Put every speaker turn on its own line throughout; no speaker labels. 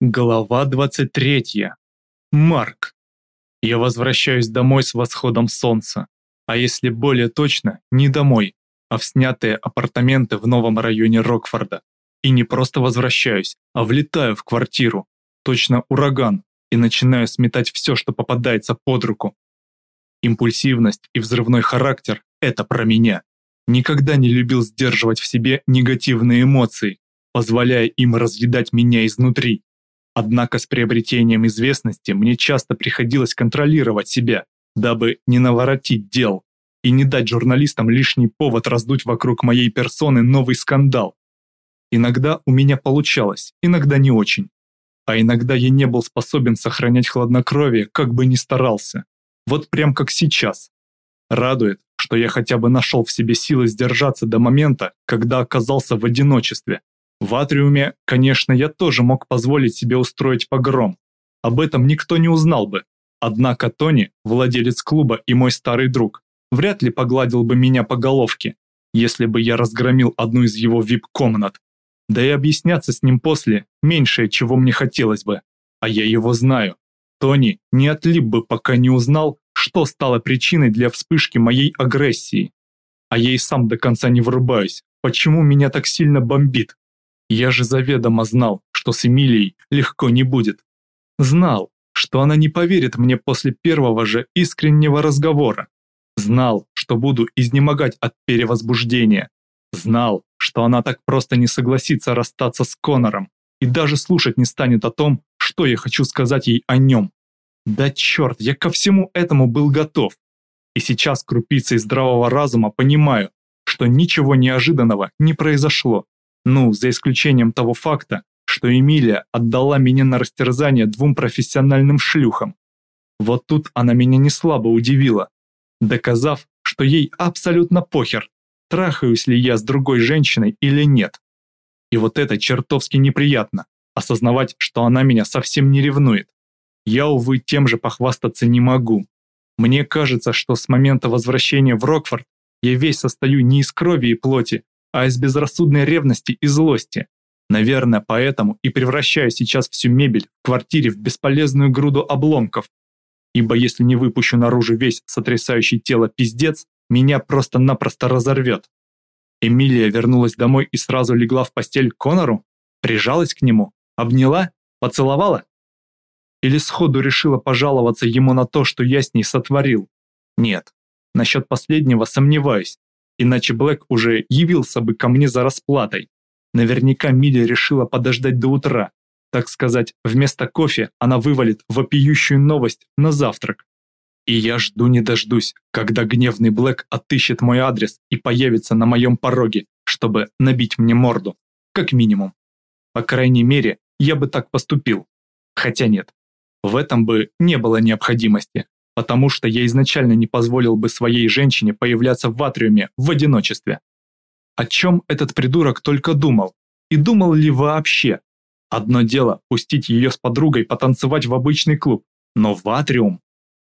Глава 23. Марк. Я возвращаюсь домой с восходом солнца. А если более точно, не домой, а в снятые апартаменты в новом районе Рокфорда. И не просто возвращаюсь, а влетаю в квартиру. Точно ураган. И начинаю сметать все, что попадается под руку. Импульсивность и взрывной характер – это про меня. Никогда не любил сдерживать в себе негативные эмоции, позволяя им разъедать меня изнутри. Однако с приобретением известности мне часто приходилось контролировать себя, дабы не наворотить дел и не дать журналистам лишний повод раздуть вокруг моей персоны новый скандал. Иногда у меня получалось, иногда не очень. А иногда я не был способен сохранять хладнокровие, как бы ни старался. Вот прям как сейчас. Радует, что я хотя бы нашел в себе силы сдержаться до момента, когда оказался в одиночестве, в Атриуме, конечно, я тоже мог позволить себе устроить погром. Об этом никто не узнал бы. Однако Тони, владелец клуба и мой старый друг, вряд ли погладил бы меня по головке, если бы я разгромил одну из его вип-комнат. Да и объясняться с ним после – меньшее, чего мне хотелось бы. А я его знаю. Тони не отлип бы, пока не узнал, что стало причиной для вспышки моей агрессии. А я и сам до конца не врубаюсь, почему меня так сильно бомбит. Я же заведомо знал, что с Эмилией легко не будет. Знал, что она не поверит мне после первого же искреннего разговора. Знал, что буду изнемогать от перевозбуждения. Знал, что она так просто не согласится расстаться с Конором и даже слушать не станет о том, что я хочу сказать ей о нем. Да черт, я ко всему этому был готов. И сейчас крупицей здравого разума понимаю, что ничего неожиданного не произошло. Ну, за исключением того факта, что Эмилия отдала меня на растерзание двум профессиональным шлюхам. Вот тут она меня не слабо удивила, доказав, что ей абсолютно похер, трахаюсь ли я с другой женщиной или нет. И вот это чертовски неприятно, осознавать, что она меня совсем не ревнует. Я, увы, тем же похвастаться не могу. Мне кажется, что с момента возвращения в Рокфорд я весь состою не из крови и плоти, а из безрассудной ревности и злости. Наверное, поэтому и превращаю сейчас всю мебель в квартире в бесполезную груду обломков. Ибо если не выпущу наружу весь сотрясающий тело пиздец, меня просто-напросто разорвет. Эмилия вернулась домой и сразу легла в постель к Конору, прижалась к нему, обняла, поцеловала? Или сходу решила пожаловаться ему на то, что я с ней сотворил? Нет, насчет последнего сомневаюсь, иначе Блэк уже явился бы ко мне за расплатой. Наверняка Милли решила подождать до утра. Так сказать, вместо кофе она вывалит вопиющую новость на завтрак. И я жду не дождусь, когда гневный Блэк отыщет мой адрес и появится на моем пороге, чтобы набить мне морду. Как минимум. По крайней мере, я бы так поступил. Хотя нет. В этом бы не было необходимости потому что я изначально не позволил бы своей женщине появляться в атриуме в одиночестве. О чем этот придурок только думал? И думал ли вообще? Одно дело пустить ее с подругой потанцевать в обычный клуб, но в атриум?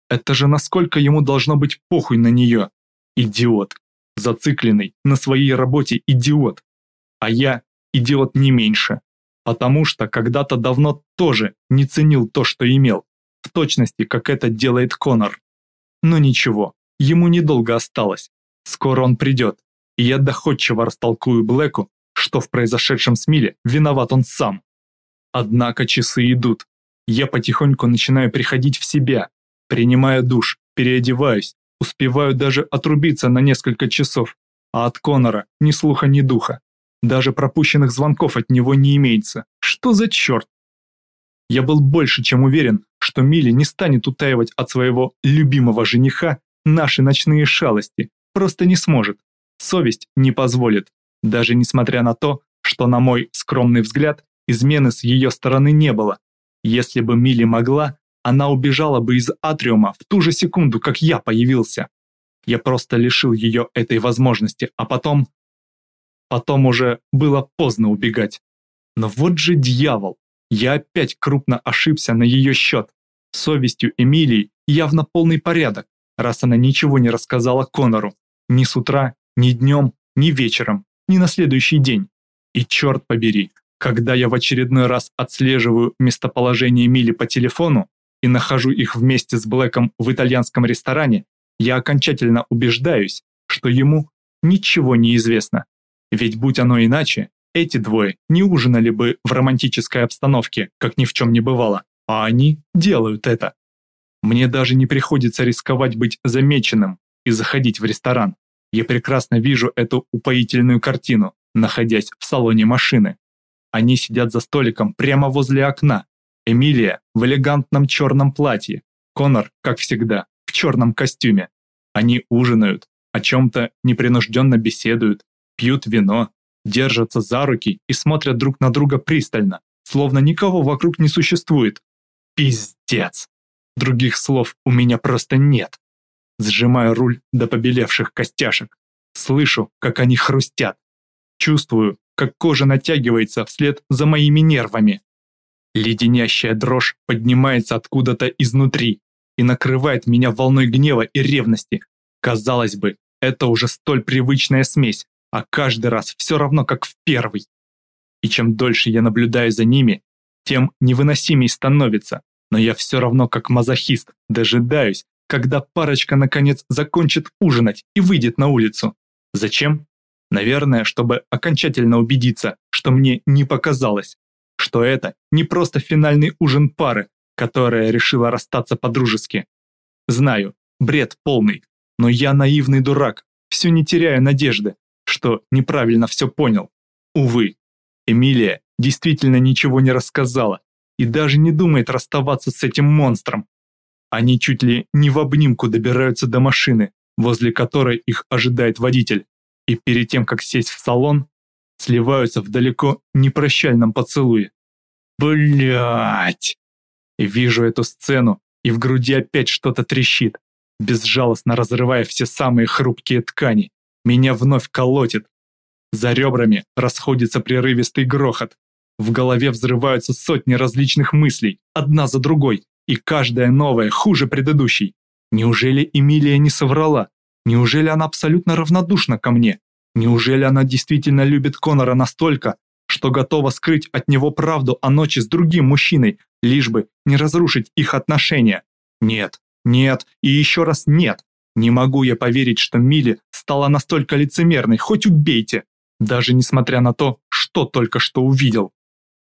Это же насколько ему должно быть похуй на нее. Идиот. Зацикленный на своей работе идиот. А я идиот не меньше. Потому что когда-то давно тоже не ценил то, что имел в точности, как это делает Конор. Но ничего, ему недолго осталось. Скоро он придет, и я доходчиво растолкую Блэку, что в произошедшем с Миле виноват он сам. Однако часы идут. Я потихоньку начинаю приходить в себя, принимаю душ, переодеваюсь, успеваю даже отрубиться на несколько часов, а от Конора ни слуха, ни духа. Даже пропущенных звонков от него не имеется. Что за черт? Я был больше чем уверен, что Милли не станет утаивать от своего любимого жениха наши ночные шалости, просто не сможет. Совесть не позволит, даже несмотря на то, что, на мой скромный взгляд, измены с ее стороны не было. Если бы Милли могла, она убежала бы из атриума в ту же секунду, как я появился. Я просто лишил ее этой возможности, а потом... Потом уже было поздно убегать. Но вот же дьявол, я опять крупно ошибся на ее счет совестью Эмилии явно полный порядок, раз она ничего не рассказала Конору. Ни с утра, ни днем, ни вечером, ни на следующий день. И черт побери, Когда я в очередной раз отслеживаю местоположение Мили по телефону и нахожу их вместе с Блэком в итальянском ресторане, я окончательно убеждаюсь, что ему ничего не известно. Ведь будь оно иначе, эти двое не ужинали бы в романтической обстановке, как ни в чем не бывало, а они делают это. Мне даже не приходится рисковать быть замеченным и заходить в ресторан. Я прекрасно вижу эту упоительную картину, находясь в салоне машины. Они сидят за столиком прямо возле окна. Эмилия в элегантном черном платье, Конор, как всегда, в черном костюме. Они ужинают, о чем-то непринужденно беседуют, пьют вино, держатся за руки и смотрят друг на друга пристально, словно никого вокруг не существует. Пиздец! Других слов у меня просто нет. Сжимаю руль до побелевших костяшек. Слышу, как они хрустят. Чувствую, как кожа натягивается вслед за моими нервами. Леденящая дрожь поднимается откуда-то изнутри и накрывает меня волной гнева и ревности. Казалось бы, это уже столь привычная смесь, а каждый раз все равно как в первый. И чем дольше я наблюдаю за ними, тем невыносимей становится, но я все равно как мазохист дожидаюсь, когда парочка наконец закончит ужинать и выйдет на улицу. Зачем? Наверное, чтобы окончательно убедиться, что мне не показалось, что это не просто финальный ужин пары, которая решила расстаться по-дружески. Знаю, бред полный, но я наивный дурак, все не теряю надежды, что неправильно все понял. Увы, Эмилия действительно ничего не рассказала и даже не думает расставаться с этим монстром. Они чуть ли не в обнимку добираются до машины, возле которой их ожидает водитель и перед тем, как сесть в салон, сливаются в далеко непрощальном поцелуе. Блять! Вижу эту сцену, и в груди опять что-то трещит, безжалостно разрывая все самые хрупкие ткани. Меня вновь колотит. За ребрами расходится прерывистый грохот. В голове взрываются сотни различных мыслей, одна за другой, и каждая новая хуже предыдущей. Неужели Эмилия не соврала? Неужели она абсолютно равнодушна ко мне? Неужели она действительно любит Конора настолько, что готова скрыть от него правду о ночи с другим мужчиной, лишь бы не разрушить их отношения? Нет, нет и еще раз нет. Не могу я поверить, что Милли стала настолько лицемерной, хоть убейте, даже несмотря на то, что только что увидел.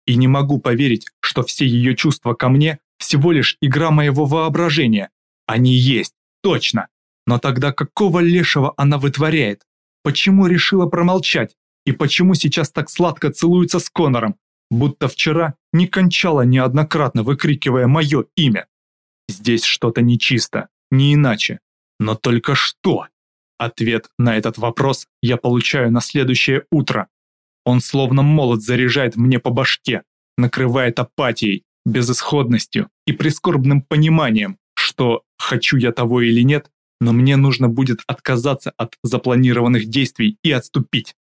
И не могу поверить, что все ее чувства ко мне всего лишь игра моего воображения. Они есть, точно. Но тогда какого лешего она вытворяет? Почему решила промолчать? И почему сейчас так сладко целуется с Конором, будто вчера не кончала неоднократно, выкрикивая мое имя? Здесь что-то нечисто, не иначе. Но только что? Ответ на этот вопрос я получаю на следующее утро. Он словно молот заряжает мне по башке, накрывает апатией, безысходностью и прискорбным пониманием, что, хочу я того или нет, но мне нужно будет отказаться от запланированных действий и отступить.